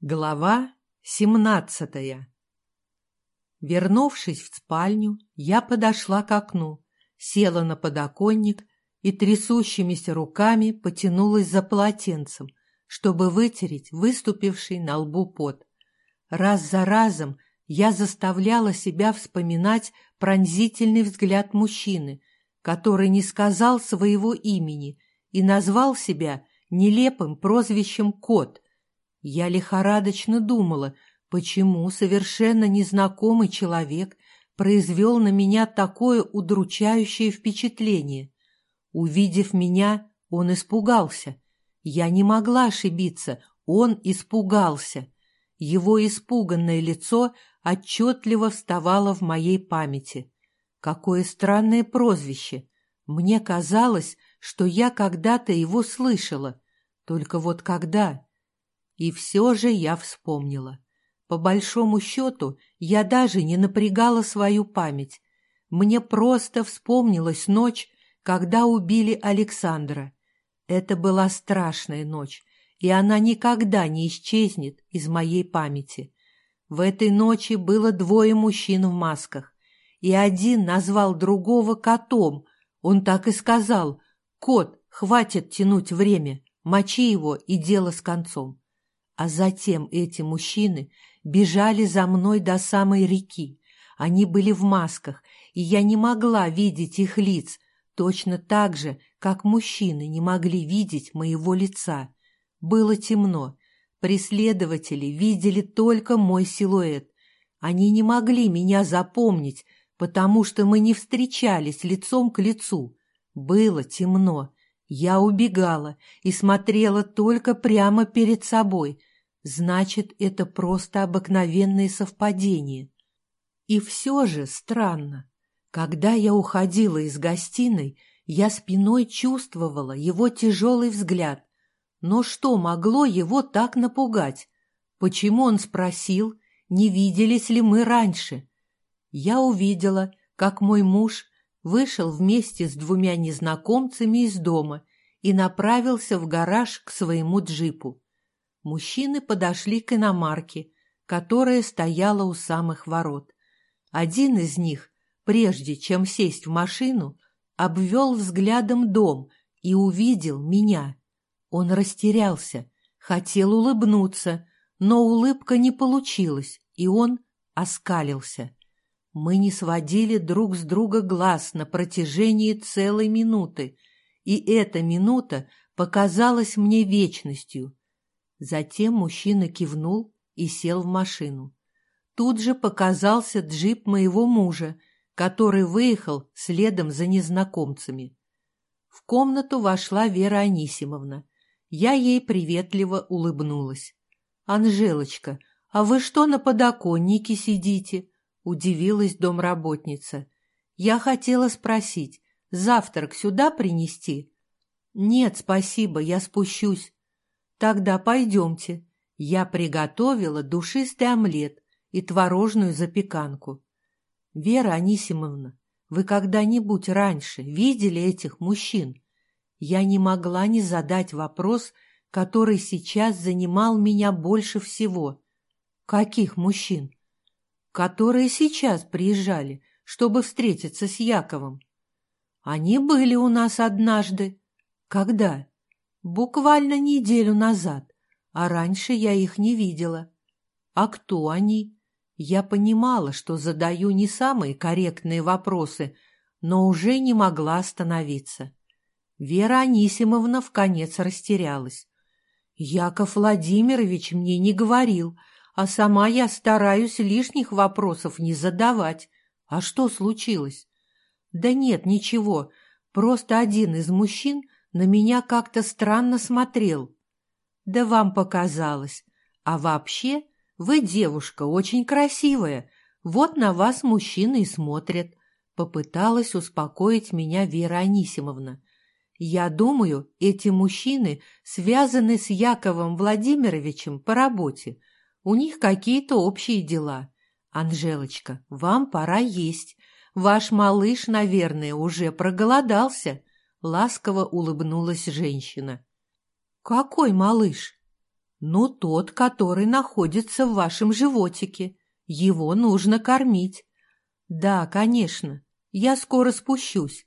Глава семнадцатая Вернувшись в спальню, я подошла к окну, села на подоконник и трясущимися руками потянулась за полотенцем, чтобы вытереть выступивший на лбу пот. Раз за разом я заставляла себя вспоминать пронзительный взгляд мужчины, который не сказал своего имени и назвал себя нелепым прозвищем «Кот», я лихорадочно думала, почему совершенно незнакомый человек произвел на меня такое удручающее впечатление. Увидев меня, он испугался. Я не могла ошибиться, он испугался. Его испуганное лицо отчетливо вставало в моей памяти. Какое странное прозвище! Мне казалось, что я когда-то его слышала. Только вот когда? И все же я вспомнила. По большому счету, я даже не напрягала свою память. Мне просто вспомнилась ночь, когда убили Александра. Это была страшная ночь, и она никогда не исчезнет из моей памяти. В этой ночи было двое мужчин в масках, и один назвал другого котом. Он так и сказал «Кот, хватит тянуть время, мочи его и дело с концом». А затем эти мужчины бежали за мной до самой реки. Они были в масках, и я не могла видеть их лиц, точно так же, как мужчины не могли видеть моего лица. Было темно. Преследователи видели только мой силуэт. Они не могли меня запомнить, потому что мы не встречались лицом к лицу. Было темно. Я убегала и смотрела только прямо перед собой, Значит, это просто обыкновенное совпадение. И все же странно. Когда я уходила из гостиной, я спиной чувствовала его тяжелый взгляд. Но что могло его так напугать? Почему он спросил, не виделись ли мы раньше? Я увидела, как мой муж вышел вместе с двумя незнакомцами из дома и направился в гараж к своему джипу мужчины подошли к иномарке, которая стояла у самых ворот. Один из них, прежде чем сесть в машину, обвел взглядом дом и увидел меня. Он растерялся, хотел улыбнуться, но улыбка не получилась, и он оскалился. Мы не сводили друг с друга глаз на протяжении целой минуты, и эта минута показалась мне вечностью. Затем мужчина кивнул и сел в машину. Тут же показался джип моего мужа, который выехал следом за незнакомцами. В комнату вошла Вера Анисимовна. Я ей приветливо улыбнулась. «Анжелочка, а вы что на подоконнике сидите?» — удивилась домработница. «Я хотела спросить, завтрак сюда принести?» «Нет, спасибо, я спущусь. Тогда пойдемте. Я приготовила душистый омлет и творожную запеканку. Вера Анисимовна, вы когда-нибудь раньше видели этих мужчин? Я не могла не задать вопрос, который сейчас занимал меня больше всего. Каких мужчин? Которые сейчас приезжали, чтобы встретиться с Яковом. Они были у нас однажды. Когда? Буквально неделю назад, а раньше я их не видела. А кто они? Я понимала, что задаю не самые корректные вопросы, но уже не могла остановиться. Вера Анисимовна в конец растерялась. Яков Владимирович мне не говорил, а сама я стараюсь лишних вопросов не задавать. А что случилось? Да нет, ничего, просто один из мужчин на меня как-то странно смотрел. Да вам показалось. А вообще, вы девушка очень красивая. Вот на вас мужчины и смотрят. Попыталась успокоить меня Вера Анисимовна. Я думаю, эти мужчины связаны с Яковом Владимировичем по работе. У них какие-то общие дела. Анжелочка, вам пора есть. Ваш малыш, наверное, уже проголодался. Ласково улыбнулась женщина. «Какой малыш?» Ну, тот, который находится в вашем животике. Его нужно кормить. Да, конечно. Я скоро спущусь.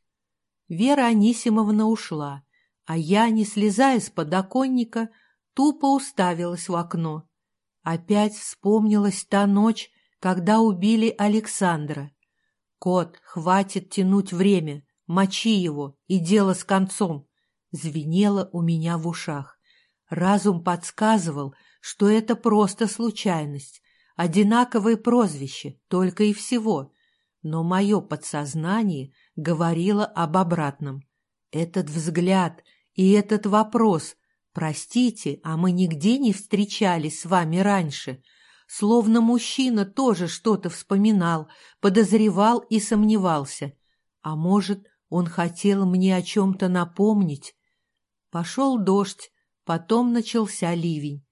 Вера Анисимовна ушла, а я, не слезая с подоконника, тупо уставилась в окно. Опять вспомнилась та ночь, когда убили Александра. Кот, хватит тянуть время, мочи его, и дело с концом. Звенело у меня в ушах. Разум подсказывал, что это просто случайность, одинаковое прозвище, только и всего. Но мое подсознание говорило об обратном. Этот взгляд и этот вопрос «Простите, а мы нигде не встречались с вами раньше», словно мужчина тоже что-то вспоминал, подозревал и сомневался. А может, он хотел мне о чем-то напомнить? Пошел дождь, потом начался ливень.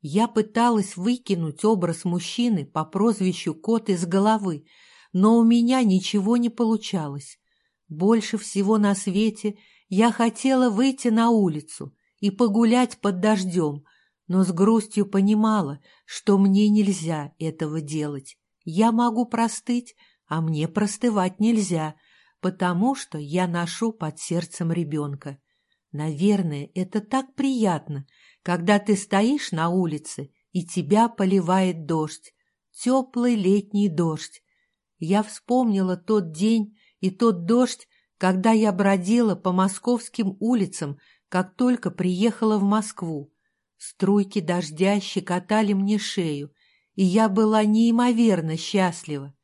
Я пыталась выкинуть образ мужчины по прозвищу Кот из головы, но у меня ничего не получалось. Больше всего на свете я хотела выйти на улицу и погулять под дождем, но с грустью понимала, что мне нельзя этого делать. Я могу простыть, а мне простывать нельзя, потому что я ношу под сердцем ребенка. Наверное, это так приятно, когда ты стоишь на улице, и тебя поливает дождь, теплый летний дождь. Я вспомнила тот день и тот дождь, когда я бродила по московским улицам, как только приехала в Москву. Струйки дождя щекотали мне шею, и я была неимоверно счастлива.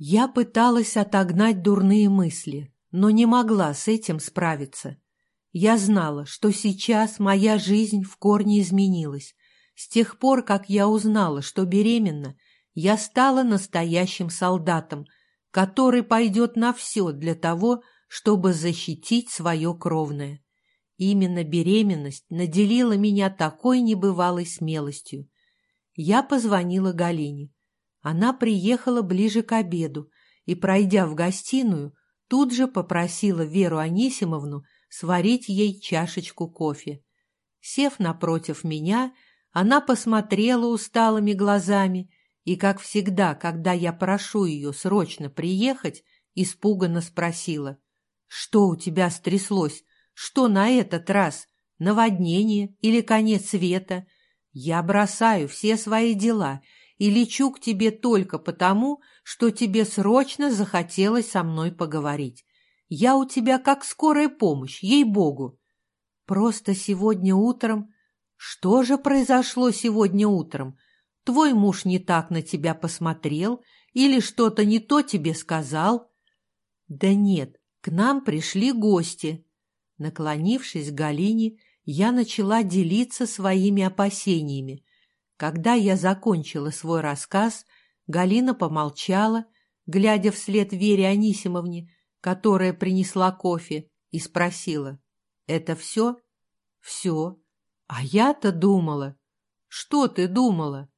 Я пыталась отогнать дурные мысли, но не могла с этим справиться. Я знала, что сейчас моя жизнь в корне изменилась. С тех пор, как я узнала, что беременна, я стала настоящим солдатом, который пойдет на все для того, чтобы защитить свое кровное. Именно беременность наделила меня такой небывалой смелостью. Я позвонила Галине. Она приехала ближе к обеду и, пройдя в гостиную, тут же попросила Веру Анисимовну сварить ей чашечку кофе. Сев напротив меня, она посмотрела усталыми глазами и, как всегда, когда я прошу ее срочно приехать, испуганно спросила, «Что у тебя стряслось? Что на этот раз? Наводнение или конец света? Я бросаю все свои дела и лечу к тебе только потому, что тебе срочно захотелось со мной поговорить. Я у тебя как скорая помощь, ей-богу. Просто сегодня утром... Что же произошло сегодня утром? Твой муж не так на тебя посмотрел или что-то не то тебе сказал? Да нет, к нам пришли гости. Наклонившись к Галине, я начала делиться своими опасениями. Когда я закончила свой рассказ, Галина помолчала, глядя вслед Вере Анисимовне, которая принесла кофе, и спросила, «Это все?» «Все. А я-то думала». «Что ты думала?»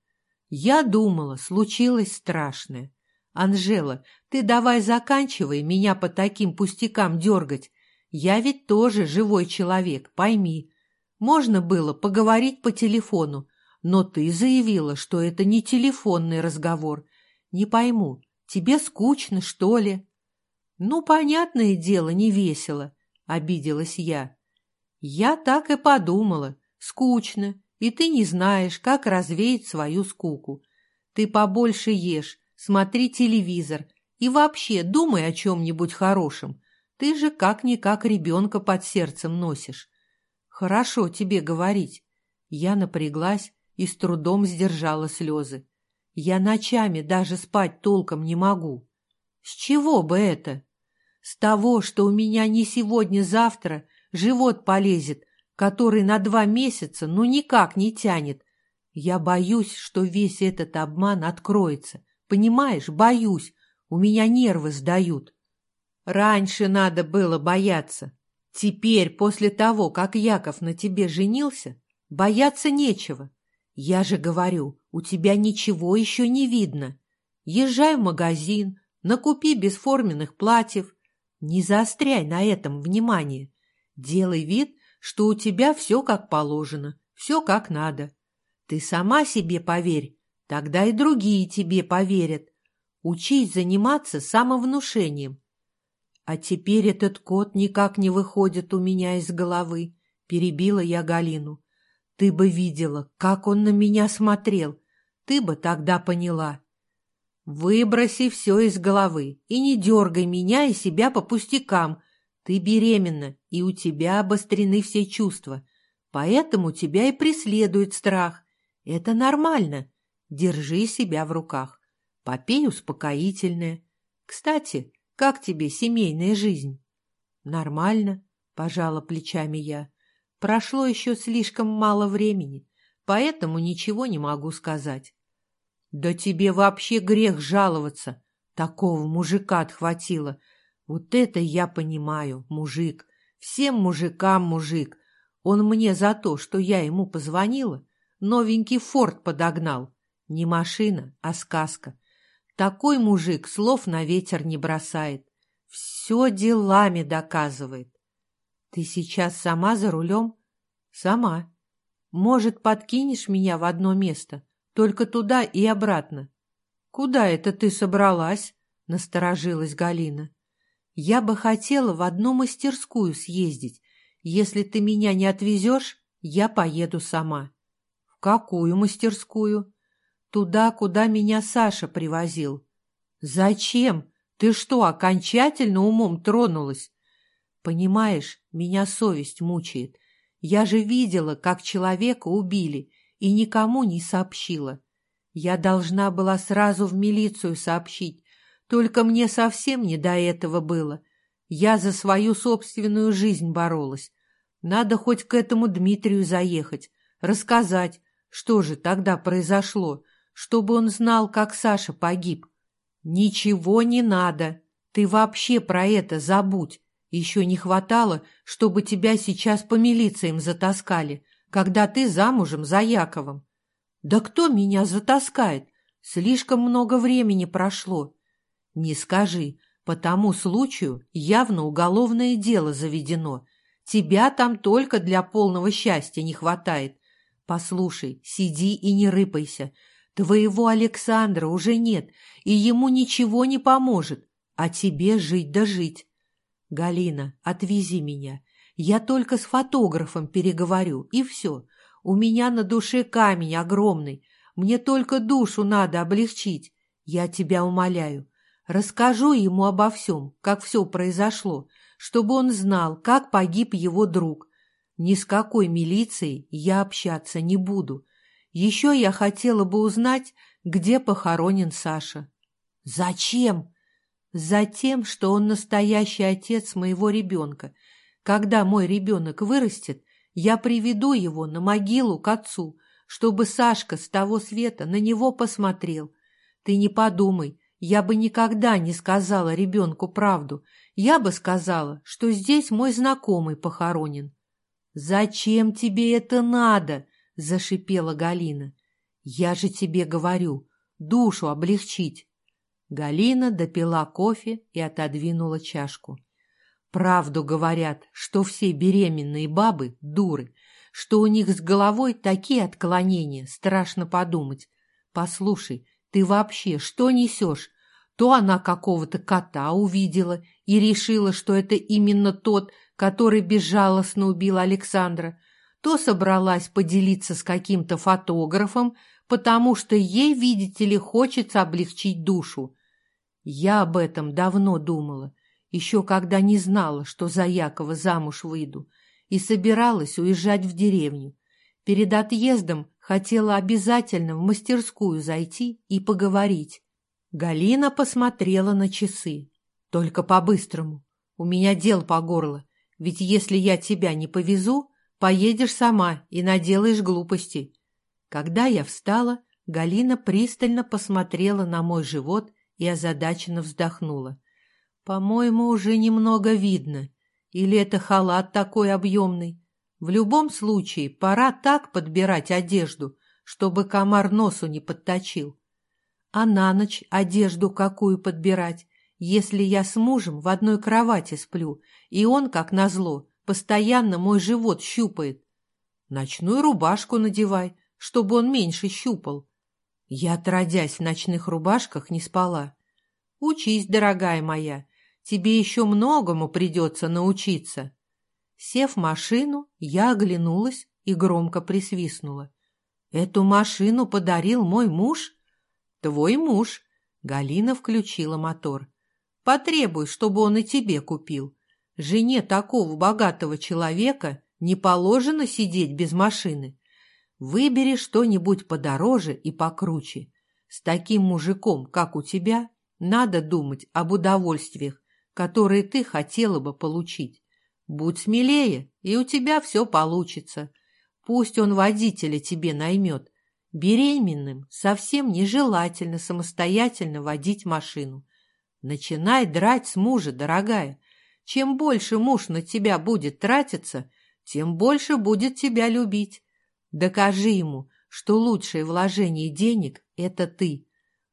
«Я думала, случилось страшное. Анжела, ты давай заканчивай меня по таким пустякам дергать. Я ведь тоже живой человек, пойми. Можно было поговорить по телефону, но ты заявила, что это не телефонный разговор. Не пойму, тебе скучно, что ли?» «Ну, понятное дело, не весело», — обиделась я. «Я так и подумала. Скучно, и ты не знаешь, как развеять свою скуку. Ты побольше ешь, смотри телевизор и вообще думай о чем-нибудь хорошем. Ты же как-никак ребенка под сердцем носишь. Хорошо тебе говорить». Я напряглась и с трудом сдержала слезы. Я ночами даже спать толком не могу. С чего бы это? С того, что у меня не сегодня-завтра живот полезет, который на два месяца ну никак не тянет. Я боюсь, что весь этот обман откроется. Понимаешь, боюсь. У меня нервы сдают. Раньше надо было бояться. Теперь, после того, как Яков на тебе женился, бояться нечего. Я же говорю, у тебя ничего еще не видно. Езжай в магазин, накупи бесформенных платьев, не заостряй на этом внимание. Делай вид, что у тебя все как положено, все как надо. Ты сама себе поверь, тогда и другие тебе поверят. Учись заниматься самовнушением. А теперь этот кот никак не выходит у меня из головы, перебила я Галину. Ты бы видела, как он на меня смотрел. Ты бы тогда поняла. Выброси все из головы и не дергай меня и себя по пустякам. Ты беременна, и у тебя обострены все чувства. Поэтому тебя и преследует страх. Это нормально. Держи себя в руках. Попей успокоительное. Кстати, как тебе семейная жизнь? Нормально, пожала плечами я. Прошло еще слишком мало времени, поэтому ничего не могу сказать. Да тебе вообще грех жаловаться. Такого мужика отхватило. Вот это я понимаю, мужик. Всем мужикам мужик. Он мне за то, что я ему позвонила, новенький форт подогнал. Не машина, а сказка. Такой мужик слов на ветер не бросает. Все делами доказывает. Ты сейчас сама за рулем? Сама. Может, подкинешь меня в одно место? Только туда и обратно. Куда это ты собралась? Насторожилась Галина. Я бы хотела в одну мастерскую съездить. Если ты меня не отвезешь, я поеду сама. В какую мастерскую? Туда, куда меня Саша привозил. Зачем? Ты что, окончательно умом тронулась? Понимаешь, меня совесть мучает. Я же видела, как человека убили, и никому не сообщила. Я должна была сразу в милицию сообщить, только мне совсем не до этого было. Я за свою собственную жизнь боролась. Надо хоть к этому Дмитрию заехать, рассказать, что же тогда произошло, чтобы он знал, как Саша погиб. Ничего не надо. Ты вообще про это забудь. Еще не хватало, чтобы тебя сейчас по милициям затаскали, когда ты замужем за Яковом. Да кто меня затаскает? Слишком много времени прошло. Не скажи, по тому случаю явно уголовное дело заведено. Тебя там только для полного счастья не хватает. Послушай, сиди и не рыпайся. Твоего Александра уже нет, и ему ничего не поможет, а тебе жить да жить. Галина, отвези меня. Я только с фотографом переговорю, и все. У меня на душе камень огромный. Мне только душу надо облегчить. Я тебя умоляю. Расскажу ему обо всем, как все произошло, чтобы он знал, как погиб его друг. Ни с какой милицией я общаться не буду. Еще я хотела бы узнать, где похоронен Саша. Зачем? Затем, что он настоящий отец моего ребенка. Когда мой ребенок вырастет, я приведу его на могилу к отцу, чтобы Сашка с того света на него посмотрел. Ты не подумай, я бы никогда не сказала ребенку правду. Я бы сказала, что здесь мой знакомый похоронен. «Зачем тебе это надо?» — зашипела Галина. «Я же тебе говорю, душу облегчить». Галина допила кофе и отодвинула чашку. «Правду говорят, что все беременные бабы — дуры, что у них с головой такие отклонения, страшно подумать. Послушай, ты вообще что несешь? То она какого-то кота увидела и решила, что это именно тот, который безжалостно убил Александра, то собралась поделиться с каким-то фотографом, потому что ей, видите ли, хочется облегчить душу. Я об этом давно думала, еще когда не знала, что за Якова замуж выйду, и собиралась уезжать в деревню. Перед отъездом хотела обязательно в мастерскую зайти и поговорить. Галина посмотрела на часы. «Только по-быстрому. У меня дел по горло. Ведь если я тебя не повезу, поедешь сама и наделаешь глупостей». Когда я встала, Галина пристально посмотрела на мой живот и озадаченно вздохнула. «По-моему, уже немного видно. Или это халат такой объемный? В любом случае, пора так подбирать одежду, чтобы комар носу не подточил. А на ночь одежду какую подбирать, если я с мужем в одной кровати сплю, и он, как назло, постоянно мой живот щупает? Ночную рубашку надевай, чтобы он меньше щупал. Я, отродясь в ночных рубашках, не спала. Учись, дорогая моя, тебе еще многому придется научиться. Сев в машину, я оглянулась и громко присвистнула. «Эту машину подарил мой муж?» «Твой муж», — Галина включила мотор. «Потребуй, чтобы он и тебе купил. Жене такого богатого человека не положено сидеть без машины. Выбери что-нибудь подороже и покруче. С таким мужиком, как у тебя, надо думать об удовольствиях, которые ты хотела бы получить. Будь смелее, и у тебя все получится. Пусть он водителя тебе наймет. Беременным совсем нежелательно самостоятельно водить машину. Начинай драть с мужа, дорогая. Чем больше муж на тебя будет тратиться, тем больше будет тебя любить. Докажи ему, что лучшее вложение денег – это ты.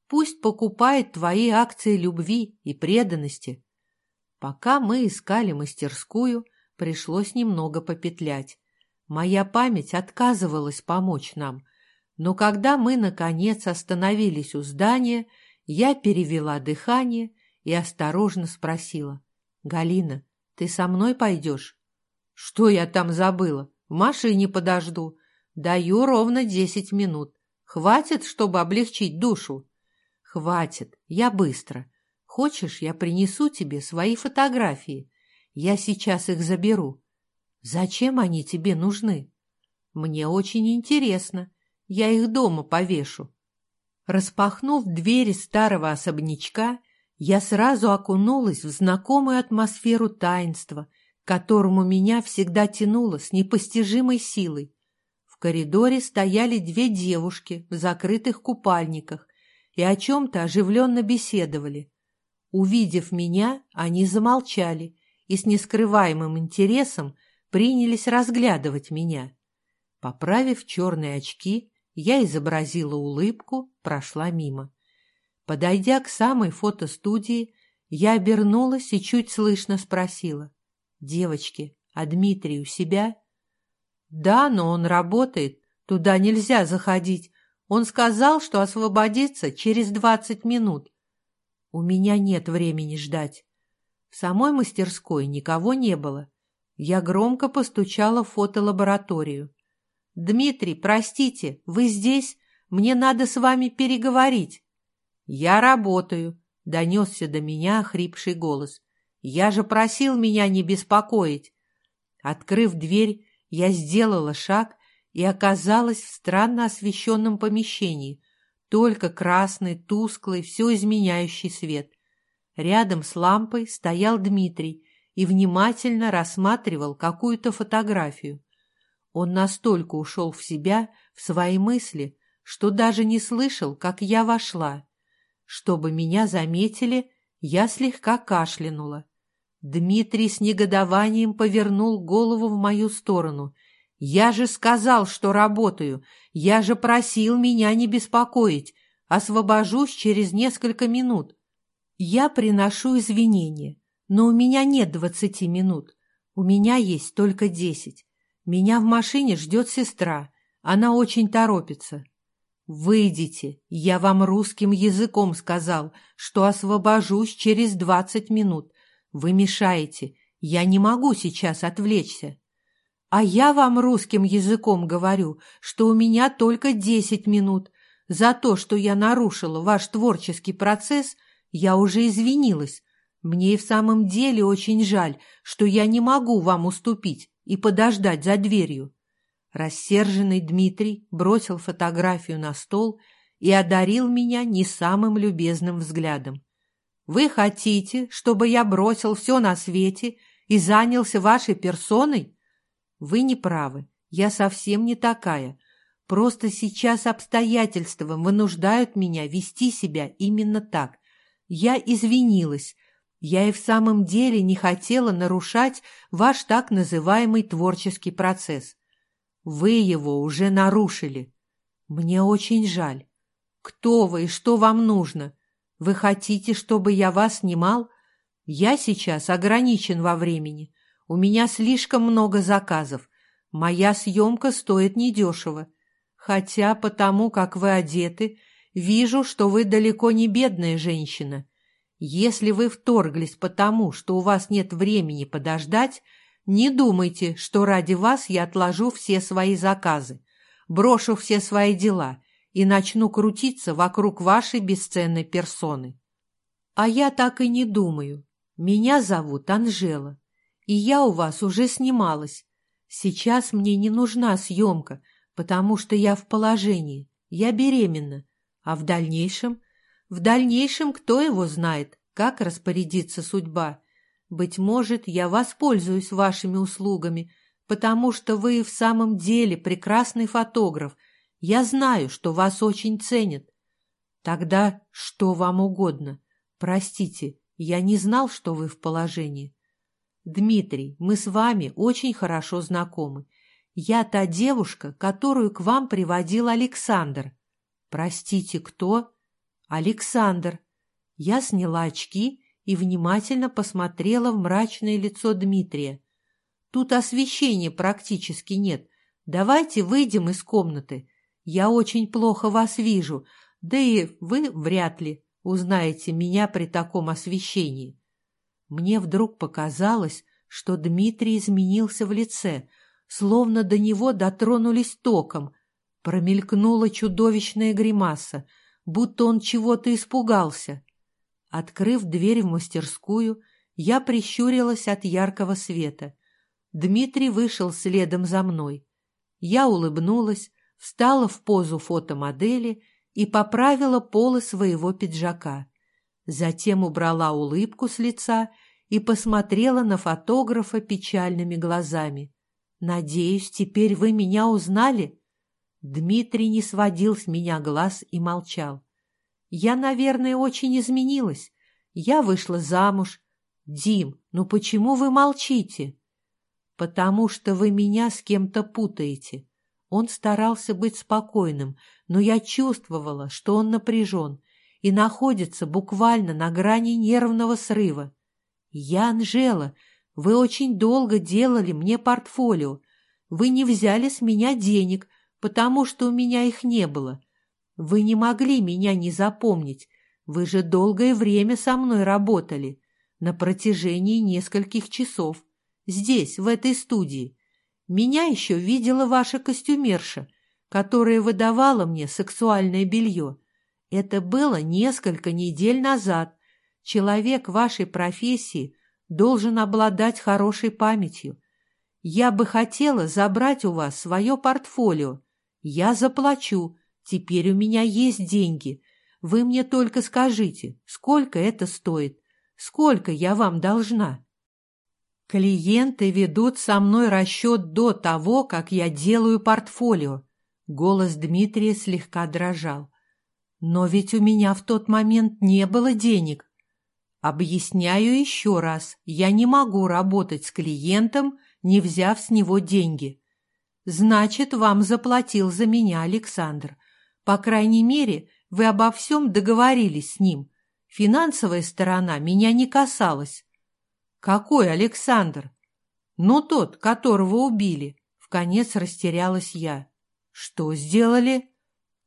Пусть покупает твои акции любви и преданности. Пока мы искали мастерскую, пришлось немного попетлять. Моя память отказывалась помочь нам, но когда мы, наконец, остановились у здания, я перевела дыхание и осторожно спросила. «Галина, ты со мной пойдешь?» «Что я там забыла? В машине подожду. Даю ровно десять минут. Хватит, чтобы облегчить душу?» «Хватит. Я быстро. Хочешь, я принесу тебе свои фотографии? Я сейчас их заберу. Зачем они тебе нужны? Мне очень интересно. Я их дома повешу». Распахнув двери старого особнячка, я сразу окунулась в знакомую атмосферу таинства, к которому меня всегда тянуло с непостижимой силой. В коридоре стояли две девушки в закрытых купальниках и о чем-то оживленно беседовали. Увидев меня, они замолчали и с нескрываемым интересом принялись разглядывать меня. Поправив черные очки, я изобразила улыбку, прошла мимо. Подойдя к самой фотостудии, я обернулась и чуть слышно спросила. «Девочки, а Дмитрий у себя?» «Да, но он работает. Туда нельзя заходить. Он сказал, что освободится через двадцать минут. У меня нет времени ждать». В самой мастерской никого не было. Я громко постучала в фотолабораторию. «Дмитрий, простите, вы здесь? Мне надо с вами переговорить». «Я работаю», — донесся до меня хрипший голос. «Я же просил меня не беспокоить». Открыв дверь, я сделала шаг и оказалась в странно освещенном помещении. Только красный, тусклый, все изменяющий свет. Рядом с лампой стоял Дмитрий и внимательно рассматривал какую-то фотографию. Он настолько ушел в себя, в свои мысли, что даже не слышал, как я вошла. Чтобы меня заметили, я слегка кашлянула. Дмитрий с негодованием повернул голову в мою сторону. «Я же сказал, что работаю. Я же просил меня не беспокоить. Освобожусь через несколько минут. Я приношу извинения, но у меня нет двадцати минут. У меня есть только десять. Меня в машине ждет сестра. Она очень торопится. «Выйдите, я вам русским языком сказал, что освобожусь через двадцать минут. Вы мешаете, я не могу сейчас отвлечься». «А я вам русским языком говорю, что у меня только десять минут. За то, что я нарушила ваш творческий процесс, я уже извинилась. Мне и в самом деле очень жаль, что я не могу вам уступить и подождать за дверью. Рассерженный Дмитрий бросил фотографию на стол и одарил меня не самым любезным взглядом. «Вы хотите, чтобы я бросил все на свете и занялся вашей персоной? Вы не правы, я совсем не такая. Просто сейчас обстоятельства вынуждают меня вести себя именно так. Я извинилась. Я и в самом деле не хотела нарушать ваш так называемый творческий процесс. Вы его уже нарушили. Мне очень жаль. Кто вы и что вам нужно? Вы хотите, чтобы я вас снимал? Я сейчас ограничен во времени. У меня слишком много заказов. Моя съемка стоит недешево. хотя потому, как вы одеты, вижу, что вы далеко не бедная женщина. Если вы вторглись потому, что у вас нет времени подождать, не думайте, что ради вас я отложу все свои заказы, брошу все свои дела и начну крутиться вокруг вашей бесценной персоны. А я так и не думаю. Меня зовут Анжела, и я у вас уже снималась. Сейчас мне не нужна съемка, потому что я в положении, я беременна, а в дальнейшем... В дальнейшем кто его знает, как распорядится судьба. Быть может, я воспользуюсь вашими услугами, потому что вы в самом деле прекрасный фотограф. Я знаю, что вас очень ценят. Тогда что вам угодно. Простите, я не знал, что вы в положении. Дмитрий, мы с вами очень хорошо знакомы. Я та девушка, которую к вам приводил Александр. Простите, кто? Александр. Я сняла очки и внимательно посмотрела в мрачное лицо Дмитрия. Тут освещения практически нет. Давайте выйдем из комнаты. Я очень плохо вас вижу, да и вы вряд ли узнаете меня при таком освещении. Мне вдруг показалось, что Дмитрий изменился в лице, словно до него дотронулись током. Промелькнула чудовищная гримаса, будто он чего-то испугался. Открыв дверь в мастерскую, я прищурилась от яркого света. Дмитрий вышел следом за мной. Я улыбнулась, встала в позу фотомодели и поправила полы своего пиджака. Затем убрала улыбку с лица и посмотрела на фотографа печальными глазами. «Надеюсь, теперь вы меня узнали?» Дмитрий не сводил с меня глаз и молчал. «Я, наверное, очень изменилась. Я вышла замуж. Дим, ну почему вы молчите?» «Потому что вы меня с кем-то путаете». Он старался быть спокойным, но я чувствовала, что он напряжен и находится буквально на грани нервного срыва. «Я Анжела. Вы очень долго делали мне портфолио. Вы не взяли с меня денег, потому что у меня их не было. Вы не могли меня не запомнить. Вы же долгое время со мной работали, на протяжении нескольких часов, здесь, в этой студии. Меня еще видела ваша костюмерша, которая выдавала мне сексуальное белье. Это было несколько недель назад. Человек вашей профессии должен обладать хорошей памятью. Я бы хотела забрать у вас свое портфолио. Я заплачу. Теперь у меня есть деньги. Вы мне только скажите, сколько это стоит, сколько я вам должна. Клиенты ведут со мной расчет до того, как я делаю портфолио. Голос Дмитрия слегка дрожал. Но ведь у меня в тот момент не было денег. Объясняю еще раз, я не могу работать с клиентом, не взяв с него деньги. Значит, вам заплатил за меня Александр. По крайней мере, вы обо всем договорились с ним. Финансовая сторона меня не касалась. Какой Александр? Ну, тот, которого убили. В конец растерялась я. Что сделали?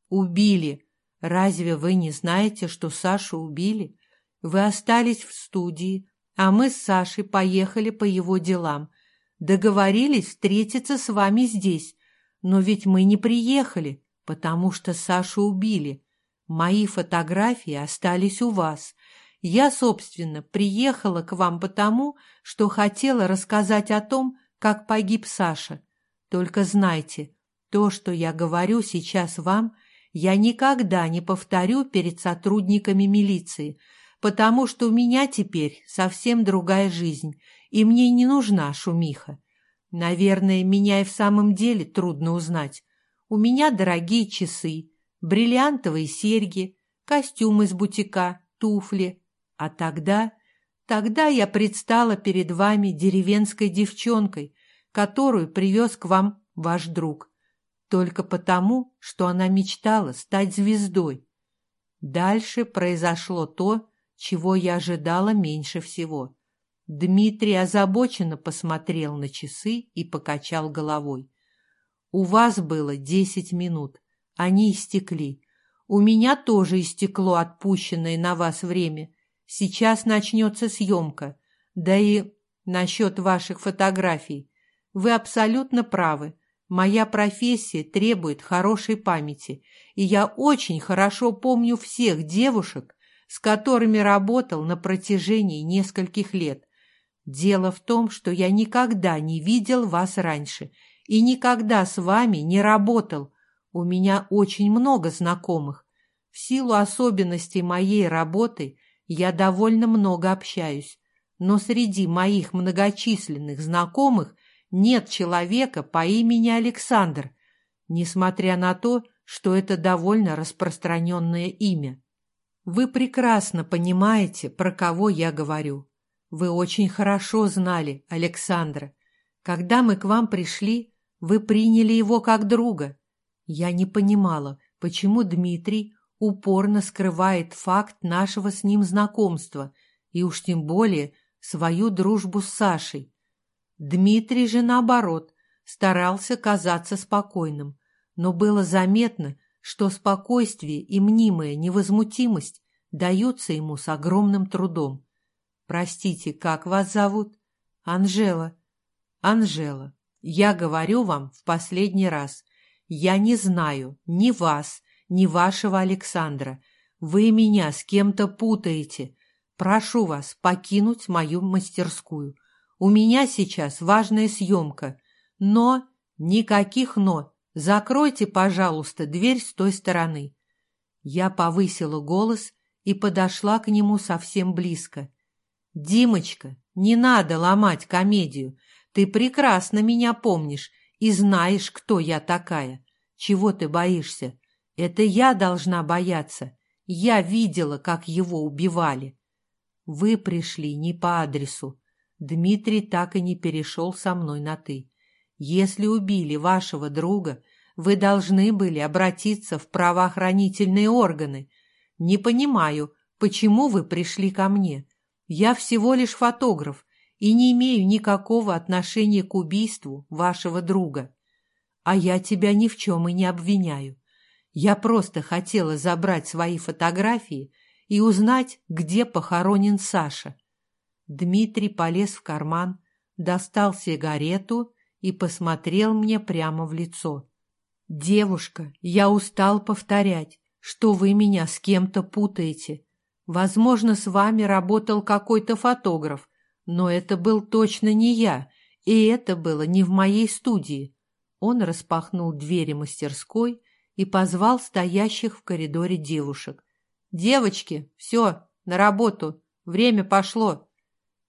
Убили. Разве вы не знаете, что Сашу убили? Вы остались в студии, а мы с Сашей поехали по его делам. Договорились встретиться с вами здесь, но ведь мы не приехали, потому что Сашу убили. Мои фотографии остались у вас. Я, собственно, приехала к вам потому, что хотела рассказать о том, как погиб Саша. Только знайте, то, что я говорю сейчас вам, я никогда не повторю перед сотрудниками милиции – потому что у меня теперь совсем другая жизнь, и мне не нужна шумиха. Наверное, меня и в самом деле трудно узнать. У меня дорогие часы, бриллиантовые серьги, костюм из бутика, туфли. А тогда... Тогда я предстала перед вами деревенской девчонкой, которую привез к вам ваш друг, только потому, что она мечтала стать звездой. Дальше произошло то, чего я ожидала меньше всего. Дмитрий озабоченно посмотрел на часы и покачал головой. «У вас было десять минут. Они истекли. У меня тоже истекло отпущенное на вас время. Сейчас начнется съемка. Да и насчет ваших фотографий. Вы абсолютно правы. Моя профессия требует хорошей памяти, и я очень хорошо помню всех девушек, с которыми работал на протяжении нескольких лет. Дело в том, что я никогда не видел вас раньше и никогда с вами не работал. У меня очень много знакомых. В силу особенностей моей работы я довольно много общаюсь, но среди моих многочисленных знакомых нет человека по имени Александр, несмотря на то, что это довольно распространенное имя. Вы прекрасно понимаете, про кого я говорю. Вы очень хорошо знали Александра. Когда мы к вам пришли, вы приняли его как друга. Я не понимала, почему Дмитрий упорно скрывает факт нашего с ним знакомства и уж тем более свою дружбу с Сашей. Дмитрий же, наоборот, старался казаться спокойным, но было заметно, что спокойствие и мнимая невозмутимость даются ему с огромным трудом. «Простите, как вас зовут?» «Анжела». «Анжела, я говорю вам в последний раз. Я не знаю ни вас, ни вашего Александра. Вы меня с кем-то путаете. Прошу вас покинуть мою мастерскую. У меня сейчас важная съемка. Но... Никаких «но». Закройте, пожалуйста, дверь с той стороны. Я повысила голос и подошла к нему совсем близко. «Димочка, не надо ломать комедию. Ты прекрасно меня помнишь и знаешь, кто я такая. Чего ты боишься? Это я должна бояться. Я видела, как его убивали. Вы пришли не по адресу. Дмитрий так и не перешел со мной на «ты». Если убили вашего друга, вы должны были обратиться в правоохранительные органы. Не понимаю, почему вы пришли ко мне. Я всего лишь фотограф и не имею никакого отношения к убийству вашего друга. А я тебя ни в чем и не обвиняю. Я просто хотела забрать свои фотографии и узнать, где похоронен Саша. Дмитрий полез в карман, достал сигарету и посмотрел мне прямо в лицо. «Девушка, я устал повторять, что вы меня с кем-то путаете. Возможно, с вами работал какой-то фотограф, но это был точно не я, и это было не в моей студии». Он распахнул двери мастерской и позвал стоящих в коридоре девушек. «Девочки, все, на работу, время пошло».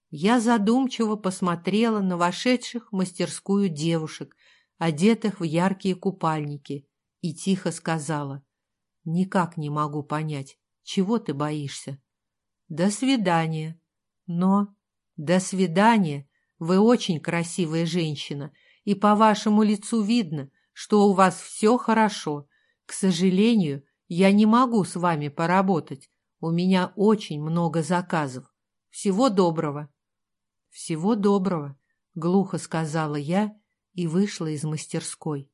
Я задумчиво посмотрела на вошедших в мастерскую девушек, одетых в яркие купальники, и тихо сказала, «Никак не могу понять, чего ты боишься?» «До свидания». «Но...» «До свидания. Вы очень красивая женщина, и по вашему лицу видно, что у вас все хорошо. К сожалению, я не могу с вами поработать. У меня очень много заказов. Всего доброго». «Всего доброго», — глухо сказала я и вышла из мастерской.